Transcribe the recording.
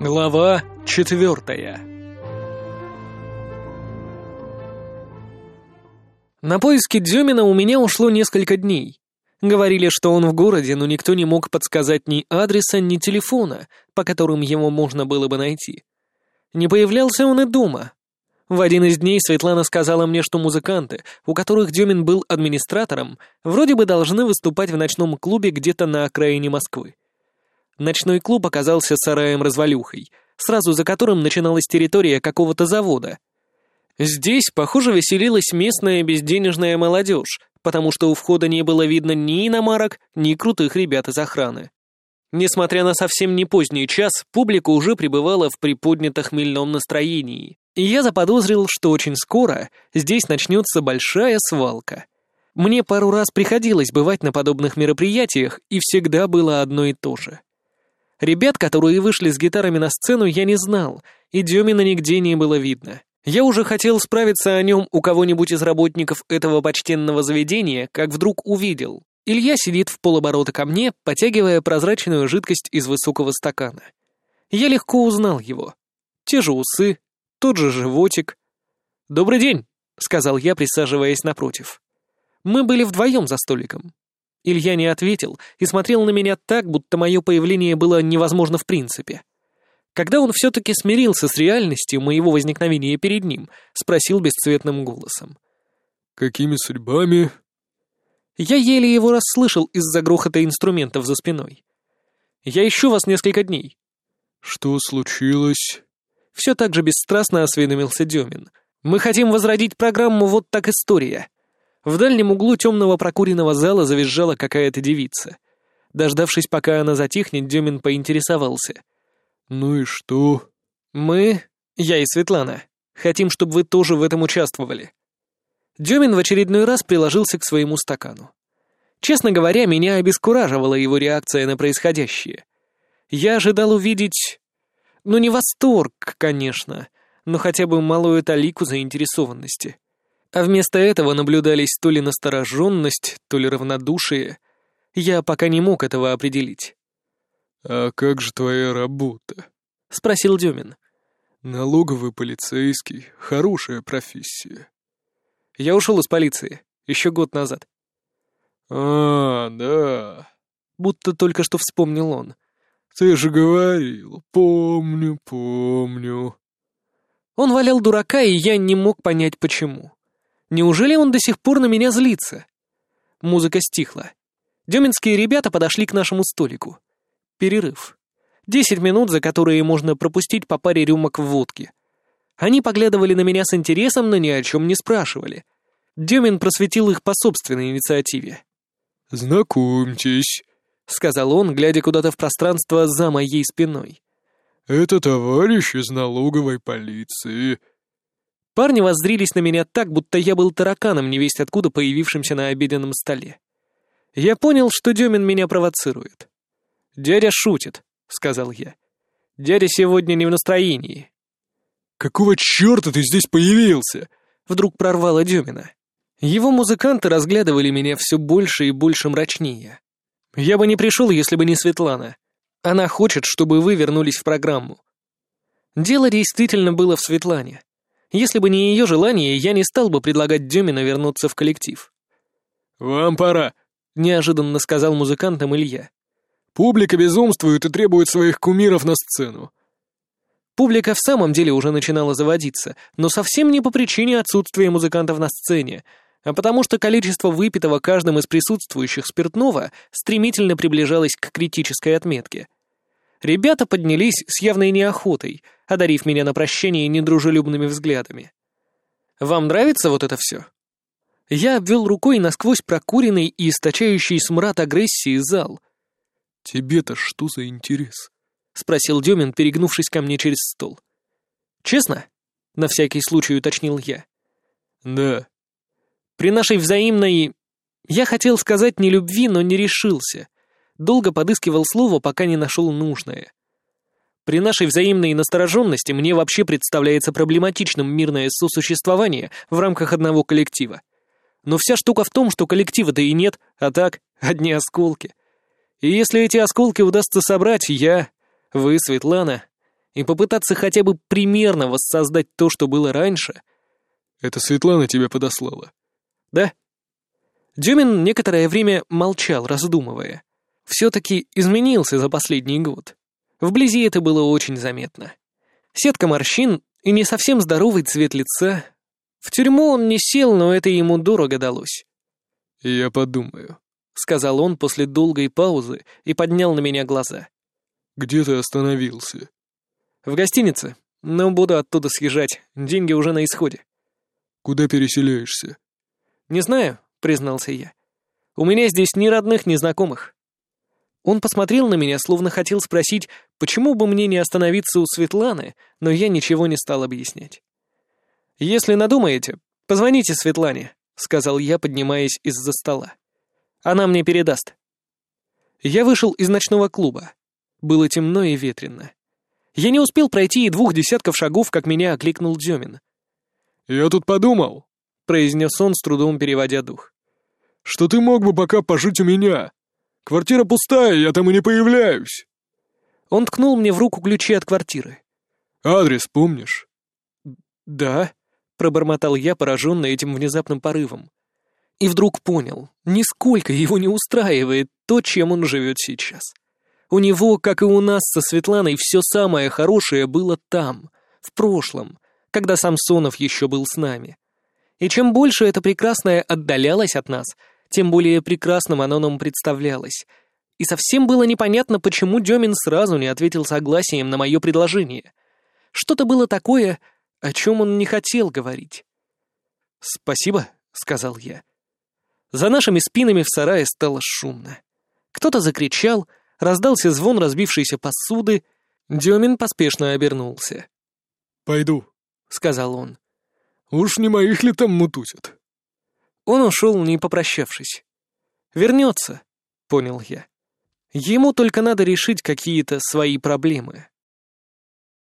Глава четвертая На поиски Дюмина у меня ушло несколько дней. Говорили, что он в городе, но никто не мог подсказать ни адреса, ни телефона, по которым его можно было бы найти. Не появлялся он и дома. В один из дней Светлана сказала мне, что музыканты, у которых Дюмин был администратором, вроде бы должны выступать в ночном клубе где-то на окраине Москвы. Ночной клуб оказался сараем-развалюхой, сразу за которым начиналась территория какого-то завода. Здесь, похоже, веселилась местная безденежная молодежь, потому что у входа не было видно ни иномарок, ни крутых ребят из охраны. Несмотря на совсем не поздний час, публика уже пребывала в приподнятом хмельном настроении, и я заподозрил, что очень скоро здесь начнется большая свалка. Мне пару раз приходилось бывать на подобных мероприятиях, и всегда было одно и то же — Ребят, которые вышли с гитарами на сцену, я не знал, и Демина нигде не было видно. Я уже хотел справиться о нем у кого-нибудь из работников этого почтенного заведения, как вдруг увидел. Илья сидит в полоборота ко мне, потягивая прозрачную жидкость из высокого стакана. Я легко узнал его. Те же усы, тот же животик. «Добрый день», — сказал я, присаживаясь напротив. Мы были вдвоем за столиком. Илья не ответил и смотрел на меня так, будто мое появление было невозможно в принципе. Когда он все-таки смирился с реальностью моего возникновения перед ним, спросил бесцветным голосом. «Какими судьбами?» Я еле его расслышал из-за грохота инструментов за спиной. «Я ищу вас несколько дней». «Что случилось?» Все так же бесстрастно осведомился Демин. «Мы хотим возродить программу «Вот так история». В дальнем углу темного прокуренного зала завизжала какая-то девица. Дождавшись, пока она затихнет, Демин поинтересовался. «Ну и что?» «Мы, я и Светлана, хотим, чтобы вы тоже в этом участвовали». Демин в очередной раз приложился к своему стакану. Честно говоря, меня обескураживала его реакция на происходящее. Я ожидал увидеть... Ну, не восторг, конечно, но хотя бы малую талику заинтересованности. А вместо этого наблюдались то ли настороженность, то ли равнодушие. Я пока не мог этого определить. «А как же твоя работа?» — спросил Дюмин. «Налоговый полицейский. Хорошая профессия». «Я ушел из полиции. Еще год назад». «А, да...» Будто только что вспомнил он. «Ты же говорил. Помню, помню». Он валял дурака, и я не мог понять, почему. Неужели он до сих пор на меня злится? Музыка стихла. Деминские ребята подошли к нашему столику. Перерыв. Десять минут, за которые можно пропустить по паре рюмок водки. Они поглядывали на меня с интересом, но ни о чем не спрашивали. Демин просветил их по собственной инициативе. «Знакомьтесь», — сказал он, глядя куда-то в пространство за моей спиной. «Это товарищ из налоговой полиции. Парни воззрились на меня так, будто я был тараканом, невесть откуда появившимся на обеденном столе. Я понял, что Демин меня провоцирует. «Дядя шутит», — сказал я. «Дядя сегодня не в настроении». «Какого черта ты здесь появился?» — вдруг прорвало Демина. Его музыканты разглядывали меня все больше и больше мрачнее. Я бы не пришел, если бы не Светлана. Она хочет, чтобы вы вернулись в программу. Дело действительно было в Светлане. Если бы не ее желание, я не стал бы предлагать Демина вернуться в коллектив. «Вам пора», — неожиданно сказал музыкантам Илья. «Публика безумствует и требует своих кумиров на сцену». Публика в самом деле уже начинала заводиться, но совсем не по причине отсутствия музыкантов на сцене, а потому что количество выпитого каждым из присутствующих спиртного стремительно приближалось к критической отметке. Ребята поднялись с явной неохотой, одарив меня на прощение недружелюбными взглядами. «Вам нравится вот это все?» Я обвел рукой насквозь прокуренный и источающий смрад агрессии зал. «Тебе-то что за интерес?» — спросил Демин, перегнувшись ко мне через стол. «Честно?» — на всякий случай уточнил я. «Да». «При нашей взаимной...» Я хотел сказать не любви, но не решился долго подыскивал слово, пока не нашел нужное. При нашей взаимной настороженности мне вообще представляется проблематичным мирное сосуществование в рамках одного коллектива. Но вся штука в том, что коллектива-то и нет, а так, одни осколки. И если эти осколки удастся собрать, я, вы, Светлана, и попытаться хотя бы примерно воссоздать то, что было раньше. Это Светлана тебя подослала. Да? Дюмин некоторое время молчал, раздумывая. Все-таки изменился за последний год. Вблизи это было очень заметно. Сетка морщин и не совсем здоровый цвет лица. В тюрьму он не сел, но это ему дорого далось. «Я подумаю», — сказал он после долгой паузы и поднял на меня глаза. «Где ты остановился?» «В гостинице, но буду оттуда съезжать, деньги уже на исходе». «Куда переселяешься?» «Не знаю», — признался я. «У меня здесь ни родных, ни знакомых». Он посмотрел на меня, словно хотел спросить, почему бы мне не остановиться у Светланы, но я ничего не стал объяснять. «Если надумаете, позвоните Светлане», — сказал я, поднимаясь из-за стола. «Она мне передаст». Я вышел из ночного клуба. Было темно и ветрено. Я не успел пройти и двух десятков шагов, как меня окликнул Демин. «Я тут подумал», — произнес он, с трудом переводя дух. «Что ты мог бы пока пожить у меня? Квартира пустая, я там и не появляюсь». Он ткнул мне в руку ключи от квартиры. «Адрес помнишь?» «Да», — пробормотал я, пораженный этим внезапным порывом. И вдруг понял, нисколько его не устраивает то, чем он живет сейчас. У него, как и у нас со Светланой, все самое хорошее было там, в прошлом, когда Самсонов еще был с нами. И чем больше это прекрасное отдалялось от нас, тем более прекрасным оно нам представлялось. И совсем было непонятно, почему Демин сразу не ответил согласием на мое предложение. Что-то было такое, о чем он не хотел говорить. «Спасибо», — сказал я. За нашими спинами в сарае стало шумно. Кто-то закричал, раздался звон разбившейся посуды. Демин поспешно обернулся. «Пойду», — сказал он. «Уж не моих ли там мутусят?» Он ушел, не попрощавшись. «Вернется», — понял я. Ему только надо решить какие-то свои проблемы.